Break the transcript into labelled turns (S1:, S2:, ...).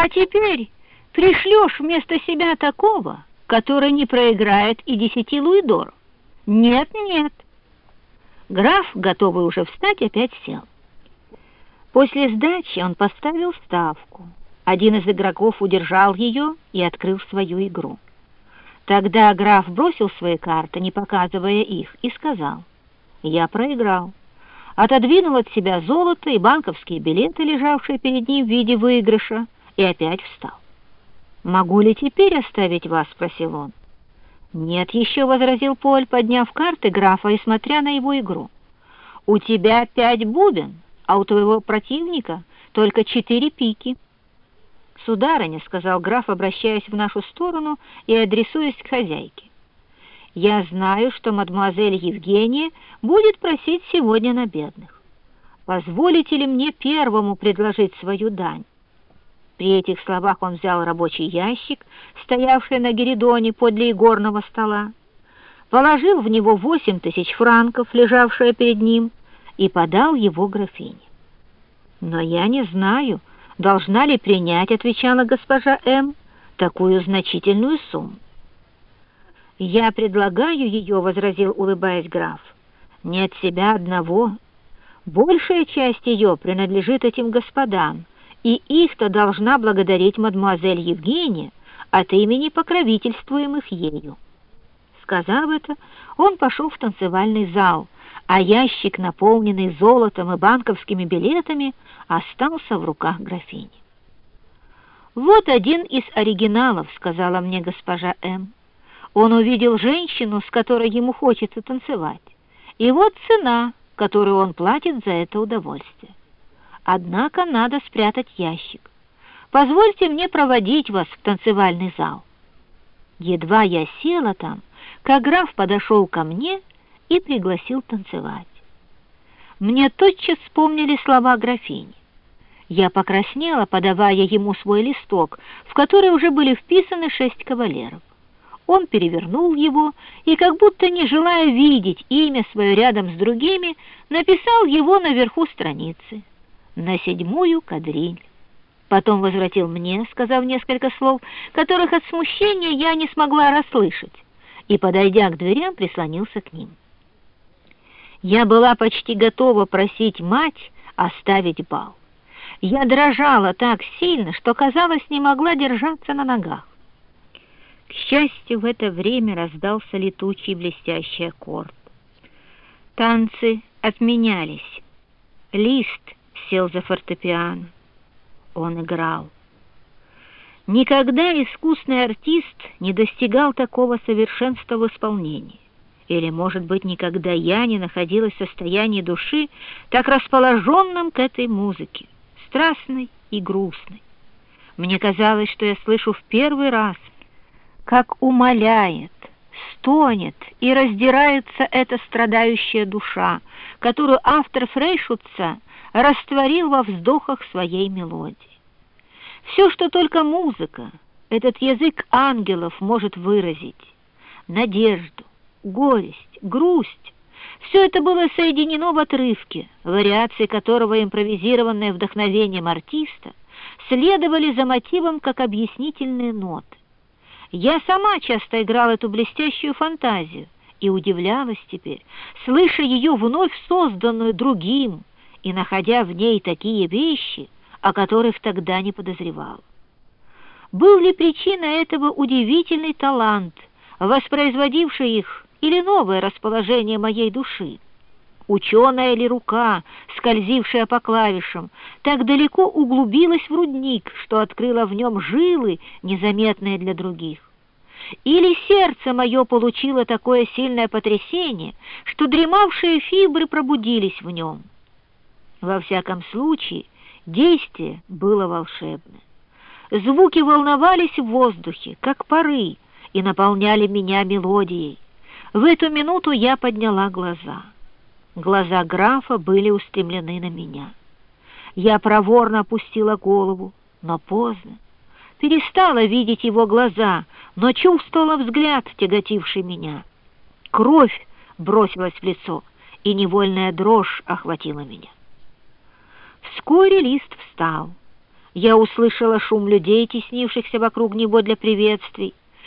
S1: А теперь пришлешь вместо себя такого, который не проиграет и десяти луидоров. Нет, нет. Граф, готовый уже встать, опять сел. После сдачи он поставил ставку. Один из игроков удержал ее и открыл свою игру. Тогда граф бросил свои карты, не показывая их, и сказал, «Я проиграл». Отодвинул от себя золото и банковские билеты, лежавшие перед ним в виде выигрыша, и опять встал. «Могу ли теперь оставить вас?» — спросил он. «Нет еще», — возразил Поль, подняв карты графа и смотря на его игру. «У тебя пять бубен, а у твоего противника только четыре пики». «Сударыня», — сказал граф, обращаясь в нашу сторону и адресуясь к хозяйке, «я знаю, что мадемуазель Евгения будет просить сегодня на бедных. Позволите ли мне первому предложить свою дань?» При этих словах он взял рабочий ящик, стоявший на геридоне подле игорного стола, положил в него восемь тысяч франков, лежавшие перед ним, и подал его графине. «Но я не знаю, должна ли принять, — отвечала госпожа М., — такую значительную сумму. «Я предлагаю ее, — возразил, улыбаясь граф, — не от себя одного. Большая часть ее принадлежит этим господам, и их-то должна благодарить мадемуазель Евгения от имени покровительствуемых ею. Сказав это, он пошел в танцевальный зал, а ящик, наполненный золотом и банковскими билетами, остался в руках графини. «Вот один из оригиналов», — сказала мне госпожа М. Он увидел женщину, с которой ему хочется танцевать, и вот цена, которую он платит за это удовольствие. Однако надо спрятать ящик. Позвольте мне проводить вас в танцевальный зал. Едва я села там, как граф подошел ко мне и пригласил танцевать. Мне тотчас вспомнили слова графини. Я покраснела, подавая ему свой листок, в который уже были вписаны шесть кавалеров. Он перевернул его и, как будто не желая видеть имя свое рядом с другими, написал его наверху страницы на седьмую кадриль. Потом возвратил мне, сказав несколько слов, которых от смущения я не смогла расслышать, и, подойдя к дверям, прислонился к ним. Я была почти готова просить мать оставить бал. Я дрожала так сильно, что, казалось, не могла держаться на ногах. К счастью, в это время раздался летучий блестящий аккорд. Танцы отменялись. Лист — сел за фортепиано. Он играл. Никогда искусный артист не достигал такого совершенства в исполнении. Или, может быть, никогда я не находилась в состоянии души, так расположенном к этой музыке, страстной и грустной. Мне казалось, что я слышу в первый раз, как умоляет, стонет и раздирается эта страдающая душа, которую автор Фрейшутца растворил во вздохах своей мелодии. Все, что только музыка, этот язык ангелов может выразить, надежду, горесть, грусть, все это было соединено в отрывке, вариации которого импровизированное вдохновением артиста следовали за мотивом как объяснительные ноты. Я сама часто играла эту блестящую фантазию и удивлялась теперь, слыша ее вновь созданную другим, и находя в ней такие вещи, о которых тогда не подозревал. Был ли причиной этого удивительный талант, воспроизводивший их, или новое расположение моей души? Ученая ли рука, скользившая по клавишам, так далеко углубилась в рудник, что открыла в нем жилы, незаметные для других? Или сердце мое получило такое сильное потрясение, что дремавшие фибры пробудились в нем? Во всяком случае, действие было волшебное. Звуки волновались в воздухе, как пары, и наполняли меня мелодией. В эту минуту я подняла глаза. Глаза графа были устремлены на меня. Я проворно опустила голову, но поздно. Перестала видеть его глаза, но чувствовала взгляд, тяготивший меня. Кровь бросилась в лицо, и невольная дрожь охватила меня. Вскоре лист встал. Я услышала шум людей, теснившихся вокруг него для приветствий.